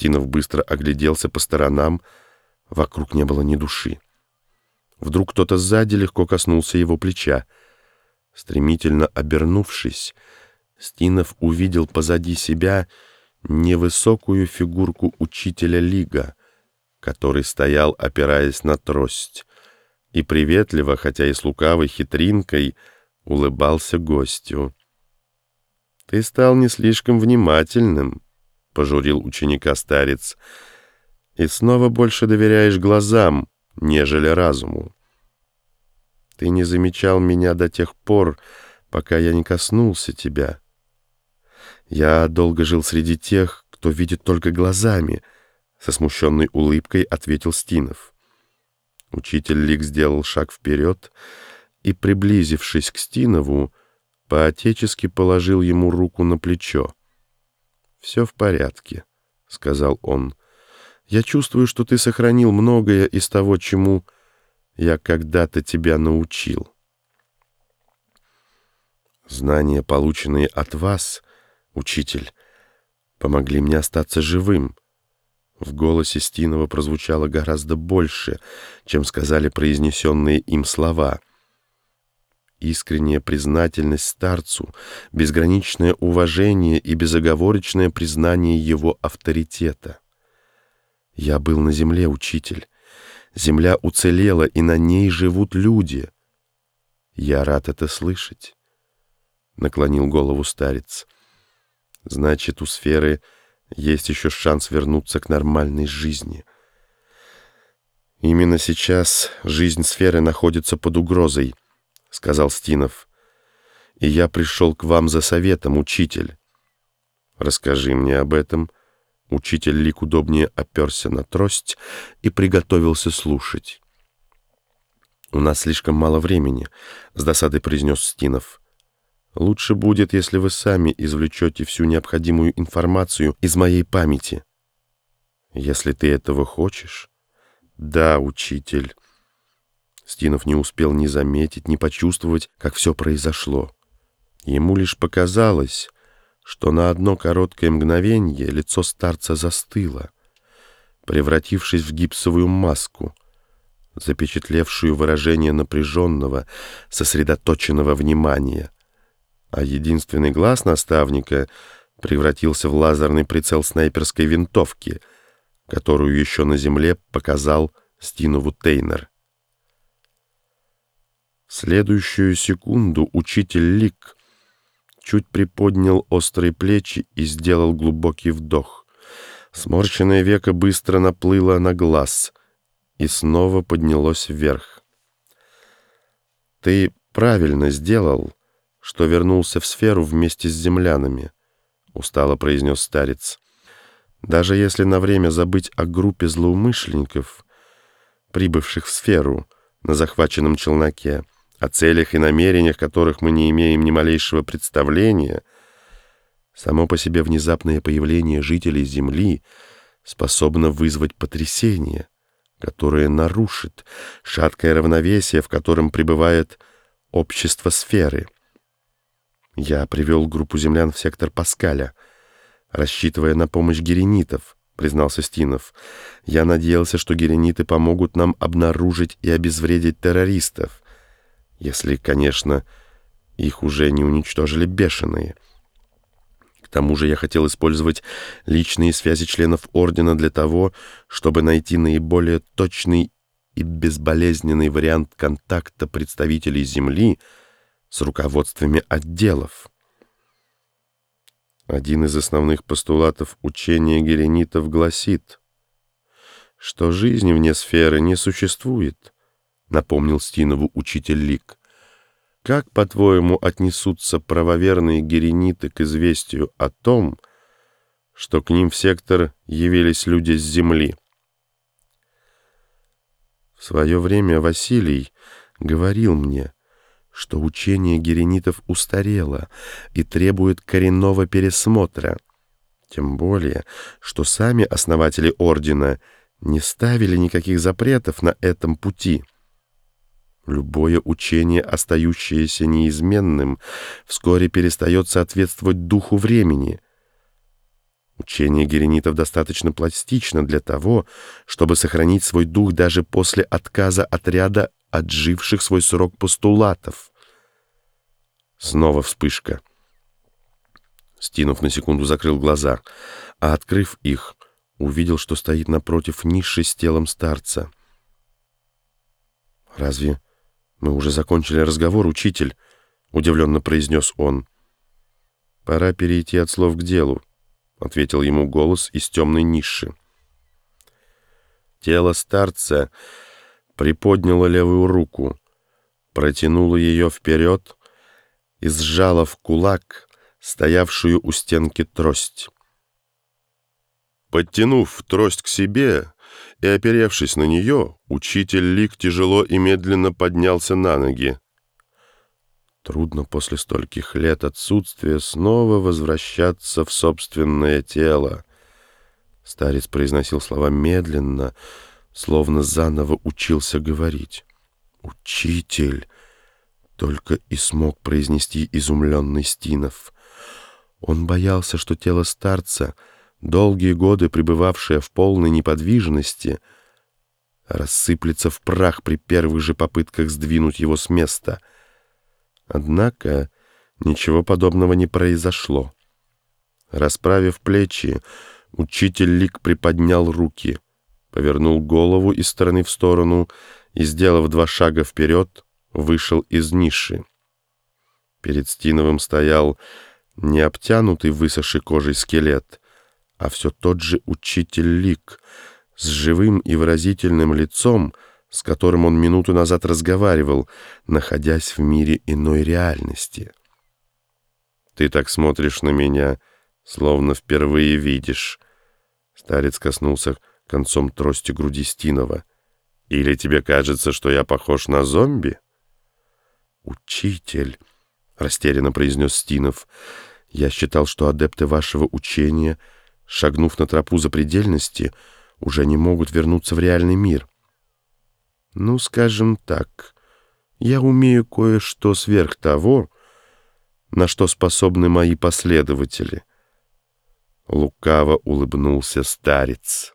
Стинов быстро огляделся по сторонам, вокруг не было ни души. Вдруг кто-то сзади легко коснулся его плеча. Стремительно обернувшись, Стинов увидел позади себя невысокую фигурку учителя Лига, который стоял, опираясь на трость, и приветливо, хотя и с лукавой хитринкой, улыбался гостю. «Ты стал не слишком внимательным», — пожурил ученика старец, — «и снова больше доверяешь глазам, нежели разуму. Ты не замечал меня до тех пор, пока я не коснулся тебя. Я долго жил среди тех, кто видит только глазами, — со смущенной улыбкой ответил Стинов. Учитель Лик сделал шаг вперед и, приблизившись к Стинову, поотечески положил ему руку на плечо. «Все в порядке», — сказал он. «Я чувствую, что ты сохранил многое из того, чему я когда-то тебя научил. Знания, полученные от вас, учитель, помогли мне остаться живым». В голосе Стинова прозвучало гораздо больше, чем сказали произнесенные им слова — искренняя признательность старцу, безграничное уважение и безоговорочное признание его авторитета. Я был на земле, учитель. Земля уцелела, и на ней живут люди. Я рад это слышать, — наклонил голову старец. Значит, у сферы есть еще шанс вернуться к нормальной жизни. Именно сейчас жизнь сферы находится под угрозой —— сказал Стинов. «И я пришел к вам за советом, учитель». «Расскажи мне об этом». Учитель Лик удобнее оперся на трость и приготовился слушать. «У нас слишком мало времени», — с досадой произнес Стинов. «Лучше будет, если вы сами извлечете всю необходимую информацию из моей памяти». «Если ты этого хочешь?» «Да, учитель». Стинов не успел ни заметить, ни почувствовать, как все произошло. Ему лишь показалось, что на одно короткое мгновение лицо старца застыло, превратившись в гипсовую маску, запечатлевшую выражение напряженного, сосредоточенного внимания, а единственный глаз наставника превратился в лазерный прицел снайперской винтовки, которую еще на земле показал Стинову Тейнер. Следующую секунду учитель Лик чуть приподнял острые плечи и сделал глубокий вдох. Сморщенное веко быстро наплыло на глаз и снова поднялось вверх. «Ты правильно сделал, что вернулся в сферу вместе с землянами», — устало произнес старец. «Даже если на время забыть о группе злоумышленников, прибывших в сферу на захваченном челноке, — о целях и намерениях которых мы не имеем ни малейшего представления, само по себе внезапное появление жителей Земли способно вызвать потрясение, которое нарушит шаткое равновесие, в котором пребывает общество сферы. Я привел группу землян в сектор Паскаля, рассчитывая на помощь геренитов, признался Стинов. Я надеялся, что герениты помогут нам обнаружить и обезвредить террористов, если, конечно, их уже не уничтожили бешеные. К тому же я хотел использовать личные связи членов Ордена для того, чтобы найти наиболее точный и безболезненный вариант контакта представителей Земли с руководствами отделов. Один из основных постулатов учения геренитов гласит, что жизни вне сферы не существует, напомнил Стинову учитель Лик. Как, по-твоему, отнесутся правоверные герениты к известию о том, что к ним в сектор явились люди с земли? В свое время Василий говорил мне, что учение геренитов устарело и требует коренного пересмотра, тем более, что сами основатели ордена не ставили никаких запретов на этом пути. Любое учение, остающееся неизменным, вскоре перестает соответствовать духу времени. Учение геренитов достаточно пластично для того, чтобы сохранить свой дух даже после отказа отряда отживших свой срок постулатов. Снова вспышка. Стинов на секунду закрыл глаза, а, открыв их, увидел, что стоит напротив ниши с телом старца. «Разве мы уже закончили разговор, учитель?» — удивленно произнес он. «Пора перейти от слов к делу», — ответил ему голос из темной ниши. Тело старца приподняло левую руку, протянуло ее вперед и сжало в кулак стоявшую у стенки трость. Подтянув трость к себе и оперевшись на нее, учитель Лик тяжело и медленно поднялся на ноги. Трудно после стольких лет отсутствия снова возвращаться в собственное тело. Старец произносил слова медленно, словно заново учился говорить. «Учитель!» — только и смог произнести изумленный Стинов. Он боялся, что тело старца, долгие годы пребывавшее в полной неподвижности, рассыплется в прах при первых же попытках сдвинуть его с места — Однако ничего подобного не произошло. Расправив плечи, учитель Лик приподнял руки, повернул голову из стороны в сторону и, сделав два шага вперед, вышел из ниши. Перед Стиновым стоял не обтянутый высохшей кожей скелет, а все тот же учитель Лик с живым и выразительным лицом, с которым он минуту назад разговаривал, находясь в мире иной реальности. «Ты так смотришь на меня, словно впервые видишь». Старец коснулся концом трости груди Стинова. «Или тебе кажется, что я похож на зомби?» «Учитель», — растерянно произнес Стинов, — «я считал, что адепты вашего учения, шагнув на тропу запредельности, уже не могут вернуться в реальный мир». Ну, скажем так, я умею кое-что сверх того, на что способны мои последователи. Лукаво улыбнулся старец.